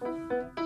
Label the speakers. Speaker 1: Música